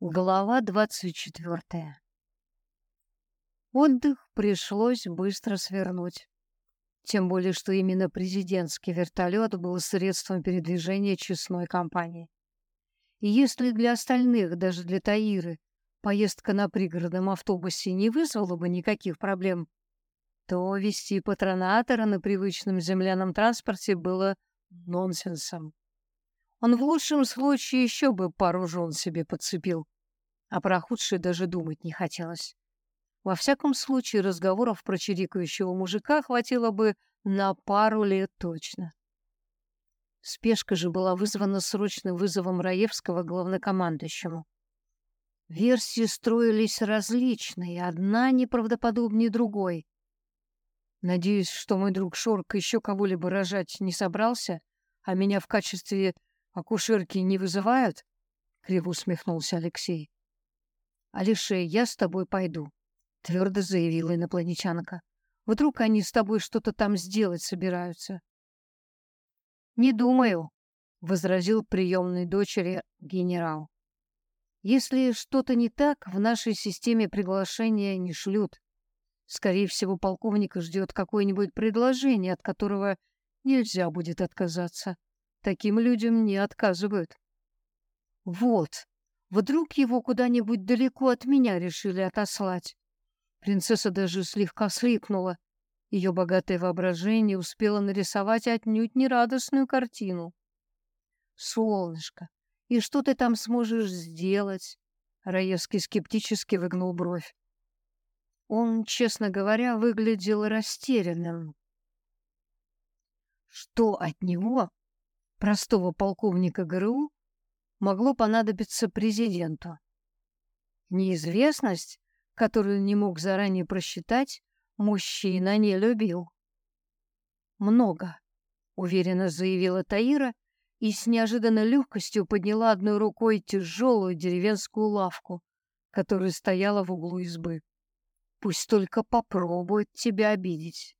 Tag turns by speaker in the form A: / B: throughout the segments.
A: Глава двадцать четвертая. Отдых пришлось быстро свернуть. Тем более, что именно президентский вертолет был средством передвижения честной компании. И если для остальных, даже для Таиры, поездка на пригородном автобусе не вызвала бы никаких проблем, то вести патронатора на привычном земляном транспорте было нонсенсом. Он в лучшем случае еще бы пару жен себе подцепил, а про худшее даже думать не хотелось. Во всяком случае, разговоров про чирикающего мужика хватило бы на пару лет точно. Спешка же была вызвана срочным вызовом Раевского главнокомандующему. Версии строились различные, одна неправдоподобнее другой. Надеюсь, что мой друг Шорк еще кого-либо рожать не собрался, а меня в качестве акушерки не вызывают? Криво усмехнулся Алексей. Алишей, я с тобой пойду, твердо заявила инопланетянка. Вдруг они с тобой что-то там сделать собираются? Не думаю, возразил приемной дочери генерал. Если что-то не так, в нашей системе приглашения не шлют. Скорее всего, полковника ждет какое-нибудь предложение, от которого нельзя будет отказаться. Таким людям не отказывают. Вот, вдруг его куда-нибудь далеко от меня решили отослать. Принцесса даже слегка слипнула. Ее богатое воображение успело нарисовать отнюдь нерадостную картину. «Солнышко, и что ты там сможешь сделать?» Раевский скептически выгнул бровь. Он, честно говоря, выглядел растерянным. Что от него простого полковника ГРУ могло понадобиться президенту. Неизвестность, которую не мог заранее просчитать, мужчина не любил. «Много», — уверенно заявила Таира и с неожиданной легкостью подняла одной рукой тяжелую деревенскую лавку, которая стояла в углу избы. «Пусть только попробует тебя обидеть».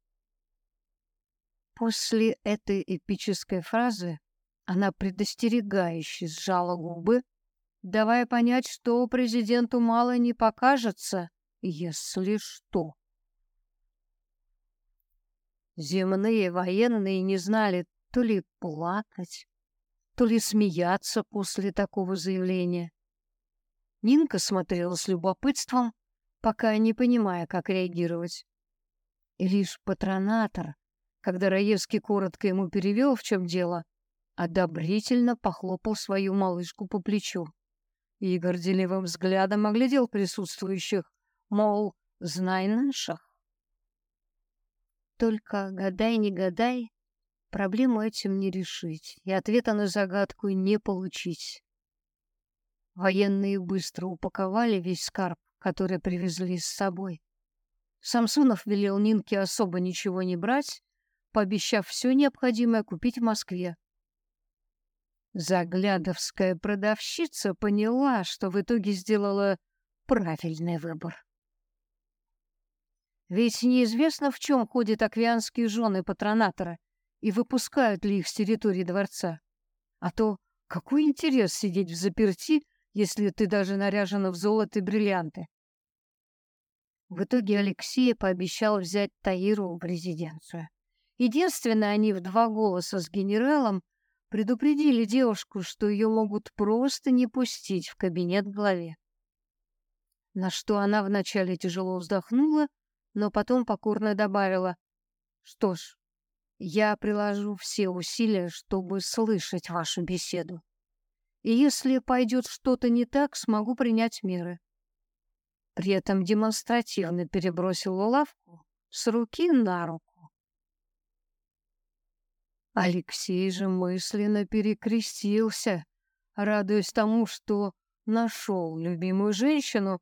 A: После этой эпической фразы она предостерегающе сжала губы, давая понять, что президенту мало не покажется, если что. Земные военные не знали то ли плакать, то ли смеяться после такого заявления. Нинка смотрела с любопытством, пока не понимая, как реагировать. И лишь патронатор, когда Раевский коротко ему перевел, в чем дело, одобрительно похлопал свою малышку по плечу и горделивым взглядом оглядел присутствующих, мол, знай наших. Только гадай, не гадай, проблему этим не решить и ответа на загадку не получить. Военные быстро упаковали весь скарб, который привезли с собой. Самсонов велел Нинке особо ничего не брать, пообещав все необходимое купить в Москве. Заглядовская продавщица поняла, что в итоге сделала правильный выбор. Ведь неизвестно, в чем ходят аквианские жены патронатора и выпускают ли их с территории дворца. А то какой интерес сидеть в заперти, если ты даже наряжена в золото и бриллианты? В итоге Алексей пообещал взять Таиру в резиденцию. Единственное, они в два голоса с генералом предупредили девушку, что ее могут просто не пустить в кабинет главе. На что она вначале тяжело вздохнула, но потом покорно добавила: "Что ж, я приложу все усилия, чтобы слышать вашу беседу. И если пойдет что-то не так, смогу принять меры". При этом демонстративно перебросила лавку с руки на руку. Алексей же мысленно перекрестился, радуясь тому, что нашел любимую женщину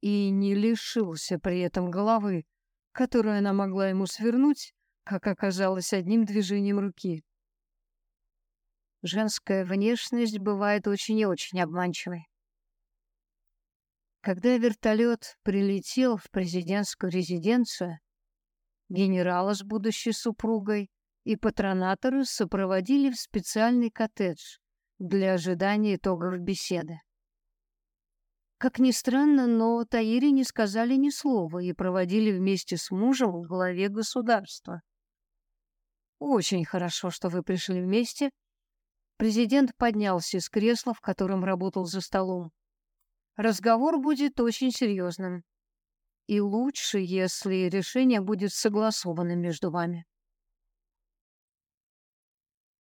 A: и не лишился при этом головы, которую она могла ему свернуть, как оказалось, одним движением руки. Женская внешность бывает очень и очень обманчивой. Когда вертолет прилетел в президентскую резиденцию, генерала с будущей супругой и патронаторы сопроводили в специальный коттедж для ожидания итогов беседы. Как ни странно, но Таире не сказали ни слова и проводили вместе с мужем в главе государства. Очень хорошо, что вы пришли вместе. Президент поднялся с кресла, в котором работал за столом. Разговор будет очень серьезным. И лучше, если решение будет согласовано между вами.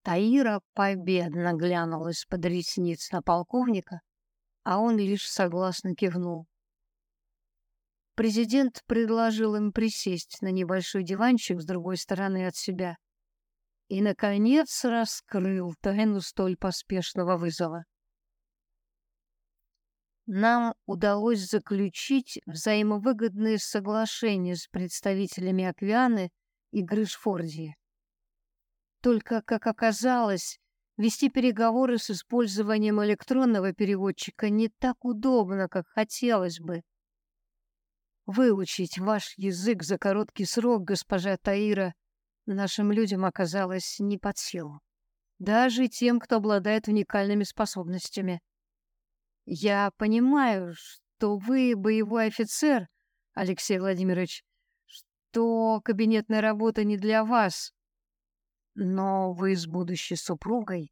A: Таира победно глянула из-под ресниц на полковника, а он лишь согласно кивнул. Президент предложил им присесть на небольшой диванчик с другой стороны от себя и, наконец, раскрыл тайну столь поспешного вызова. Нам удалось заключить взаимовыгодные соглашения с представителями Аквианы и Грышфордии. Только, как оказалось, Вести переговоры с использованием электронного переводчика не так удобно, как хотелось бы. Выучить ваш язык за короткий срок, госпожа Таира, нашим людям оказалось не под силу. Даже тем, кто обладает уникальными способностями. Я понимаю, что вы боевой офицер, Алексей Владимирович, что кабинетная работа не для вас. Но вы с будущей супругой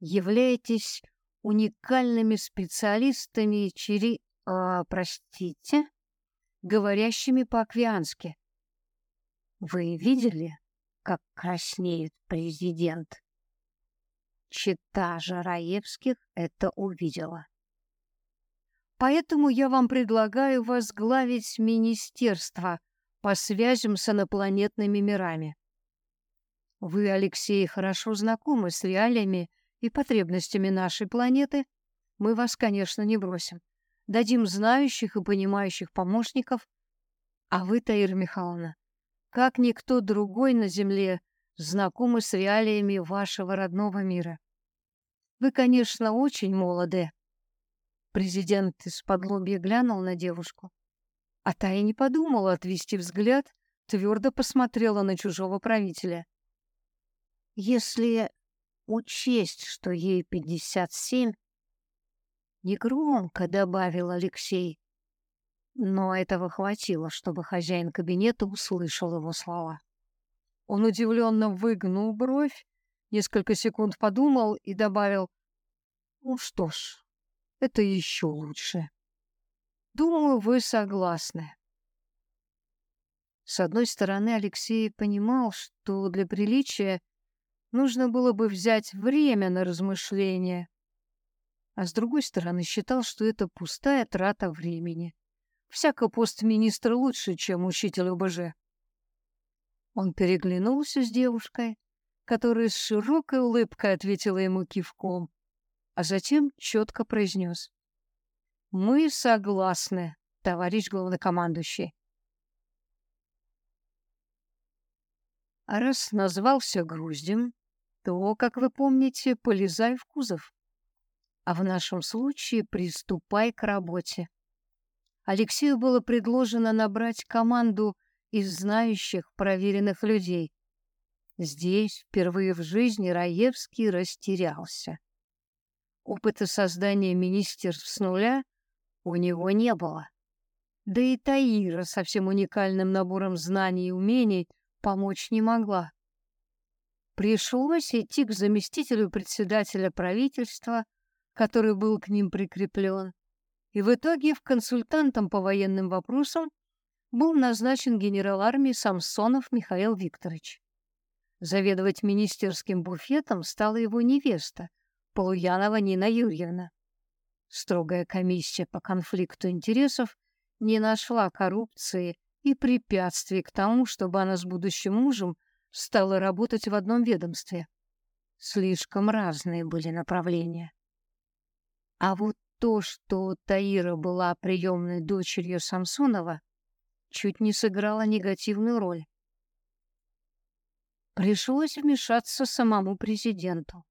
A: являетесь уникальными специалистами чери... А, простите, говорящими по-аквиански. Вы видели, как краснеет президент? Чита Жараевских это увидела. Поэтому я вам предлагаю возглавить министерство по связям с инопланетными мирами. Вы, Алексей, хорошо знакомы с реалиями и потребностями нашей планеты. Мы вас, конечно, не бросим. Дадим знающих и понимающих помощников. А вы, Таира Михайловна, как никто другой на Земле, знакомы с реалиями вашего родного мира. Вы, конечно, очень молоды. Президент из-под лобья глянул на девушку. А та и не подумала отвести взгляд, твердо посмотрела на чужого правителя. Если учесть, что ей пятьдесят семь, негромко добавил Алексей. Но этого хватило, чтобы хозяин кабинета услышал его слова. Он удивленно выгнул бровь, несколько секунд подумал и добавил: "Ну что ж, это еще лучше. Думаю, вы согласны". С одной стороны, Алексей понимал, что для приличия нужно было бы взять время на размышления. А с другой стороны, считал, что это пустая трата времени. Всяко пост министра лучше, чем учитель ОБЖ. Он переглянулся с девушкой, которая с широкой улыбкой ответила ему кивком, а затем четко произнес. «Мы согласны, товарищ главнокомандующий». А раз назвался груздем, то, как вы помните, полезай в кузов. А в нашем случае приступай к работе. Алексею было предложено набрать команду из знающих, проверенных людей. Здесь впервые в жизни Раевский растерялся. Опыта создания министерств с нуля у него не было. Да и Таира со всем уникальным набором знаний и умений помочь не могла. Пришлось идти к заместителю председателя правительства, который был к ним прикреплен, и в итоге в консультантом по военным вопросам был назначен генерал армии Самсонов Михаил Викторович. Заведовать министерским буфетом стала его невеста, Полуянова Нина Юрьевна. Строгая комиссия по конфликту интересов не нашла коррупции и препятствий к тому, чтобы она с будущим мужем стала работать в одном ведомстве. Слишком разные были направления. А вот то, что Таира была приемной дочерью Самсонова, чуть не сыграло негативную роль. Пришлось вмешаться самому президенту.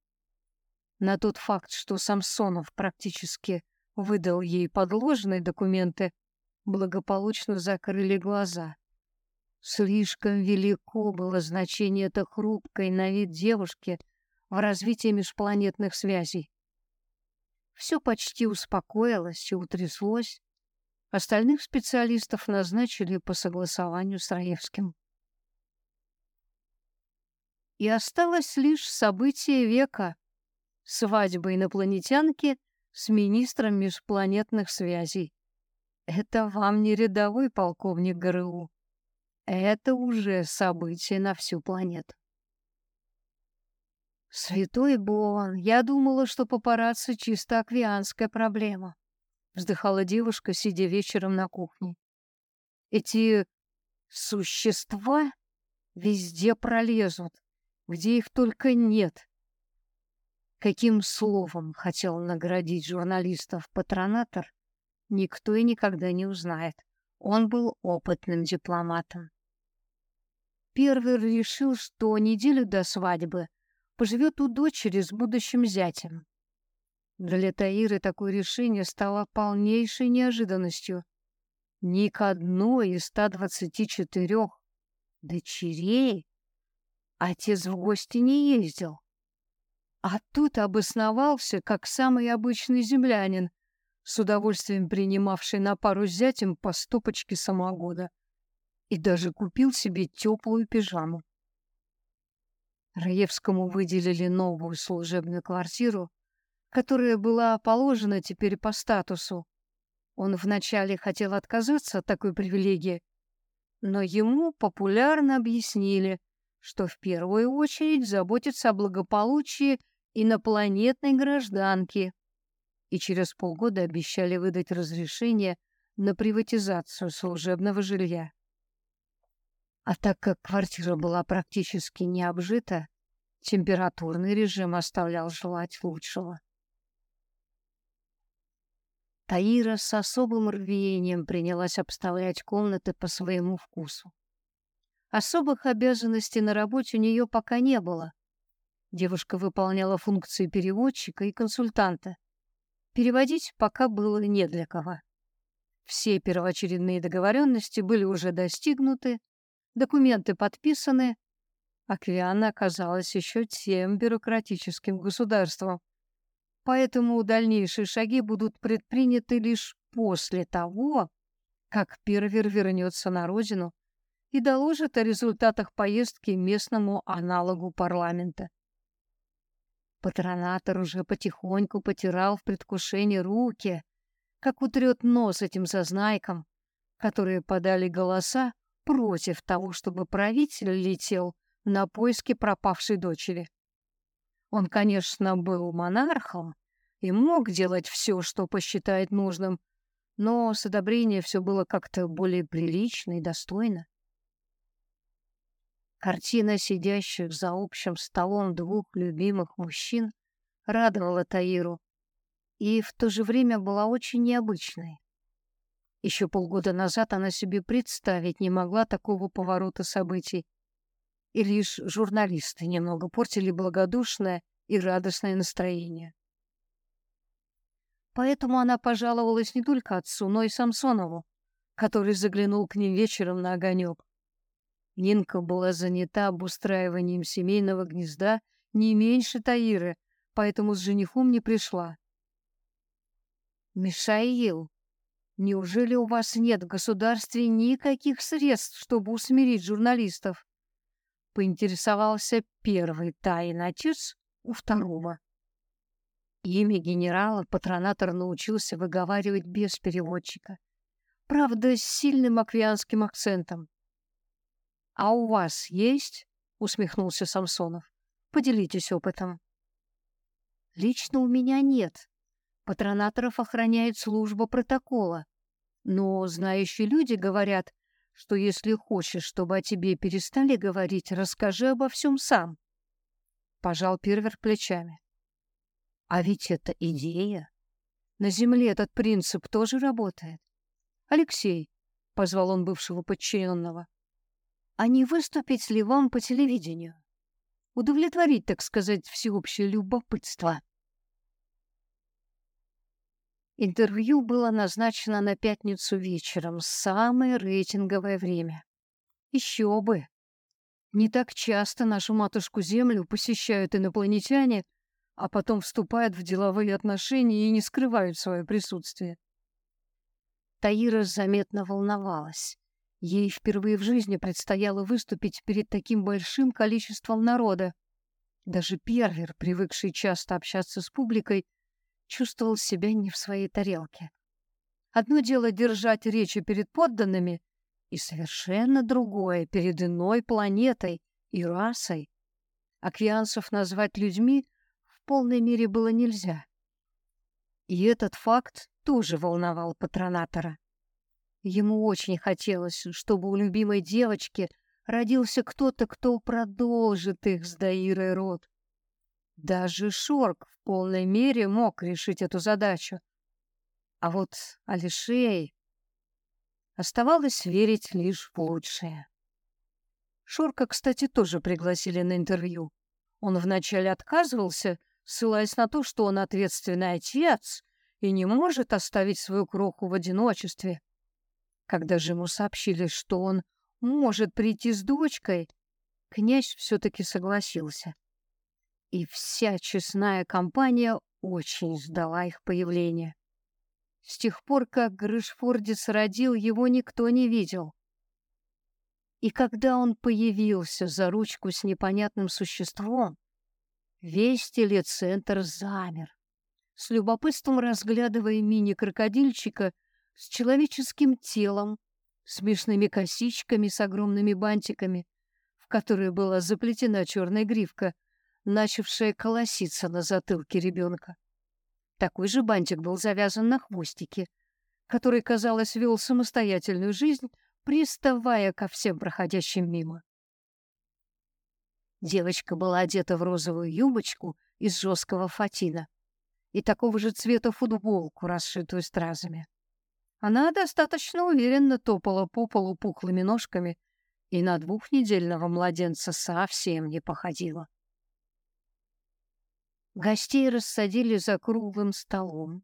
A: На тот факт, что Самсонов практически выдал ей подложные документы, благополучно закрыли глаза. Слишком велико было значение этой хрупкой на вид девушки в развитии межпланетных связей. все почти успокоилось и утряслось. Остальных специалистов назначили по согласованию с Раевским. И осталось лишь событие века — свадьба инопланетянки с министром межпланетных связей. Это вам не рядовой полковник ГРУ. Это уже событие на всю планету. Святой Бон, я думала, что папарацци чисто аквианская проблема. Вздыхала девушка, сидя вечером на кухне. Эти существа везде пролезут, где их только нет. Каким словом хотел наградить журналистов патронатор, никто и никогда не узнает. Он был опытным дипломатом. Первый решил, что неделю до свадьбы поживет у дочери с будущим зятем. Для Таиры такое решение стало полнейшей неожиданностью. Ни к одной из 124 дочерей отец в гости не ездил. А тут обосновался, как самый обычный землянин, с удовольствием принимавший на пару с зятем по стопочке самогода, и даже купил себе теплую пижаму. Раевскому выделили новую служебную квартиру, которая была положена теперь по статусу. Он вначале хотел отказаться от такой привилегии, но ему популярно объяснили, что в первую очередь заботится о благополучии инопланетной гражданки, и через полгода обещали выдать разрешение на приватизацию служебного жилья. А так как квартира была практически не обжита, температурный режим оставлял желать лучшего. Таира с особым рвением принялась обставлять комнаты по своему вкусу. Особых обязанностей на работе у нее пока не было. Девушка выполняла функции переводчика и консультанта. Переводить пока было не для кого. Все первоочередные договоренности были уже достигнуты, Документы подписаны. Аквиана оказалась еще тем бюрократическим государством. Поэтому дальнейшие шаги будут предприняты лишь после того, как Первер вернется на родину и доложит о результатах поездки местному аналогу парламента. Патронатор уже потихоньку потирал в предвкушении руки, как утрет нос этим зазнайкам, которые подали голоса против того, чтобы правитель летел на поиски пропавшей дочери. Он, конечно, был монархом и мог делать все, что посчитает нужным, но с одобрения все было как-то более прилично и достойно. Картина сидящих за общим столом двух любимых мужчин радовала Таиру и в то же время была очень необычной. Еще полгода назад она себе представить не могла такого поворота событий. И лишь журналисты немного портили благодушное и радостное настроение. Поэтому она пожаловалась не только отцу, но и Самсонову, который заглянул к ним вечером на огонек. Нинка была занята обустраиванием семейного гнезда не меньше Таиры, поэтому с женихом не пришла. «Мишаил», Неужели у вас нет в государстве никаких средств, чтобы усмирить журналистов? Поинтересовался первый тайный отец у второго. Имя генерала патронатор научился выговаривать без переводчика. Правда, с сильным аквианским акцентом. «А у вас есть?» — усмехнулся Самсонов. «Поделитесь опытом». «Лично у меня нет. Патронаторов охраняет служба протокола. Но знающие люди говорят, что если хочешь, чтобы о тебе перестали говорить, расскажи обо всем сам. Пожал Первер плечами. А ведь это идея. На земле этот принцип тоже работает. Алексей, позвал он бывшего подчиненного, а не выступить ли вам по телевидению? Удовлетворить, так сказать, всеобщее любопытство. Интервью было назначено на пятницу вечером, самое рейтинговое время. Еще бы! Не так часто нашу матушку Землю посещают инопланетяне, а потом вступают в деловые отношения и не скрывают свое присутствие. Таира заметно волновалась. Ей впервые в жизни предстояло выступить перед таким большим количеством народа. Даже Первер, привыкший часто общаться с публикой, чувствовал себя не в своей тарелке. Одно дело держать речи перед подданными, и совершенно другое перед иной планетой и расой. Аквианцев назвать людьми в полной мере было нельзя. И этот факт тоже волновал патронатора. Ему очень хотелось, чтобы у любимой девочки родился кто-то, кто продолжит их с Даирой род. Даже Шорк в полной мере мог решить эту задачу. А вот Алишей... Оставалось верить лишь в лучшее. Шорка, кстати, тоже пригласили на интервью. Он вначале отказывался, ссылаясь на то, что он ответственный отец и не может оставить свою кроху в одиночестве. Когда же ему сообщили, что он может прийти с дочкой, князь все-таки согласился. И вся честная компания очень ждала их появления. С тех пор, как Грышфордис родил, его никто не видел. И когда он появился за ручку с непонятным существом, весь телецентр замер, с любопытством разглядывая мини-крокодильчика с человеческим телом, смешными косичками с огромными бантиками, в которые была заплетена черная гривка, начавшая колоситься на затылке ребенка. Такой же бантик был завязан на хвостике, который, казалось, вел самостоятельную жизнь, приставая ко всем проходящим мимо. Девочка была одета в розовую юбочку из жесткого фатина и такого же цвета футболку, расшитую стразами. Она достаточно уверенно топала по полу пухлыми ножками и на двухнедельного младенца совсем не походила. Гостей рассадили за круглым столом.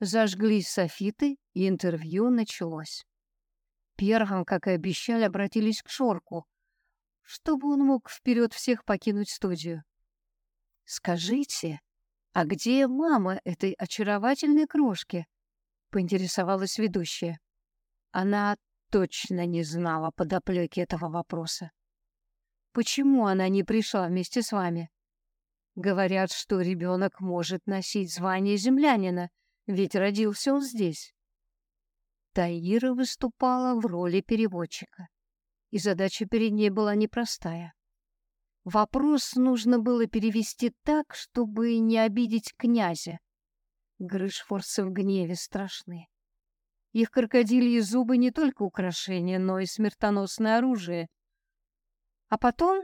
A: Зажгли софиты, и интервью началось. Первым, как и обещали, обратились к Шорку, чтобы он мог вперед всех покинуть студию. «Скажите, а где мама этой очаровательной крошки?» поинтересовалась ведущая. Она точно не знала подоплеки этого вопроса. Почему она не пришла вместе с вами? Говорят, что ребенок может носить звание землянина, ведь родился он здесь. Таира выступала в роли переводчика, и задача перед ней была непростая. Вопрос нужно было перевести так, чтобы не обидеть князя, Грышфорсы в гневе страшны. Их крокодильи зубы не только украшения, но и смертоносное оружие. А потом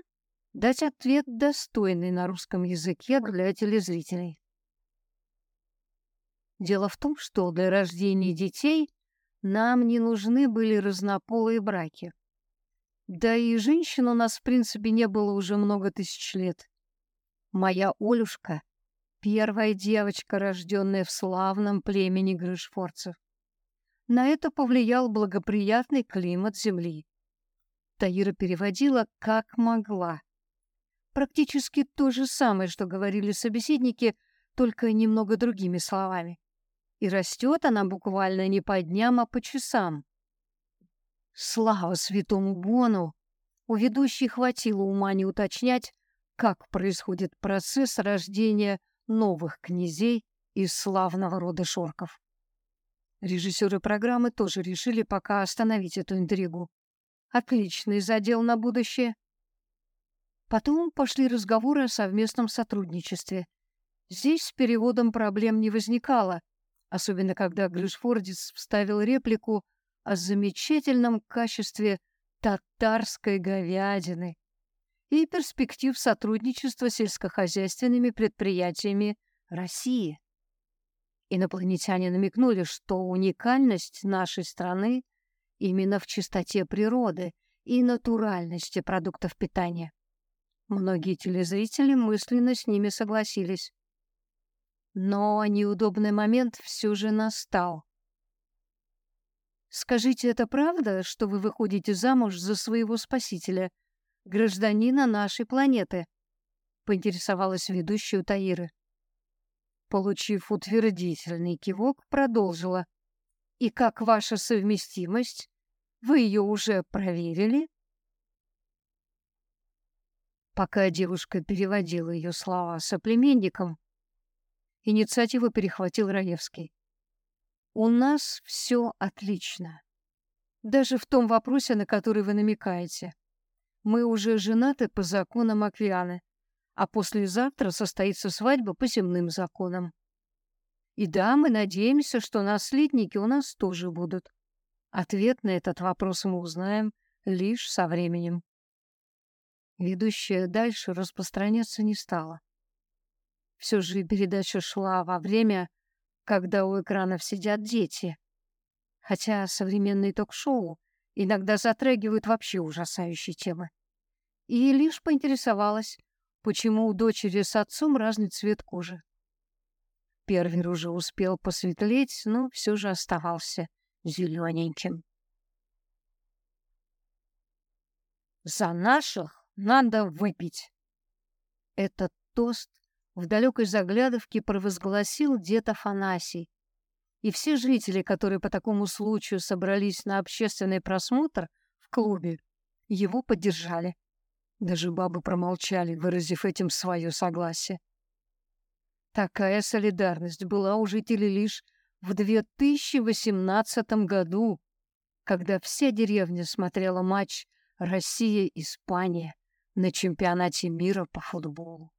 A: дать ответ достойный на русском языке для телезрителей. Дело в том, что для рождения детей нам не нужны были разнополые браки. Да и женщин у нас, в принципе, не было уже много тысяч лет. Моя Олюшка Первая девочка, рожденная в славном племени грышфорцев. На это повлиял благоприятный климат земли. Таира переводила как могла. Практически то же самое, что говорили собеседники, только немного другими словами. И растет она буквально не по дням, а по часам. Слава святому Бону! У ведущей хватило ума не уточнять, как происходит процесс рождения новых князей из славного рода Шорков. Режиссеры программы тоже решили пока остановить эту интригу. Отличный задел на будущее. Потом пошли разговоры о совместном сотрудничестве. Здесь с переводом проблем не возникало, особенно когда Грышфордис вставил реплику о замечательном качестве татарской говядины и перспектив сотрудничества с сельскохозяйственными предприятиями России. Инопланетяне намекнули, что уникальность нашей страны именно в чистоте природы и натуральности продуктов питания. Многие телезрители мысленно с ними согласились. Но неудобный момент все же настал. «Скажите, это правда, что вы выходите замуж за своего спасителя?» гражданина нашей планеты, поинтересовалась ведущая у Таиры. получив утвердительный кивок, продолжила. «И как ваша совместимость? Вы ее уже проверили?» Пока девушка переводила ее слова соплеменникам, инициативу перехватил Раевский. «У нас все отлично. Даже в том вопросе, на который вы намекаете. Мы уже женаты по законам Аквианы, а послезавтра состоится свадьба по земным законам. И да, мы надеемся, что наследники у нас тоже будут. Ответ на этот вопрос мы узнаем лишь со временем. Ведущая дальше распространяться не стала. Все же передача шла во время, когда у экранов сидят дети. Хотя современные ток-шоу иногда затрагивают вообще ужасающие темы. И лишь поинтересовалась, почему у дочери с отцом разный цвет кожи. Первер уже успел посветлеть, но все же оставался зелененьким. «За наших надо выпить!» Этот тост в далекой заглядовке провозгласил дед Афанасий. И все жители, которые по такому случаю собрались на общественный просмотр в клубе, его поддержали. Даже бабы промолчали, выразив этим свое согласие. Такая солидарность была у жителей лишь в 2018 году, когда вся деревня смотрела матч Россия-Испания на чемпионате мира по футболу.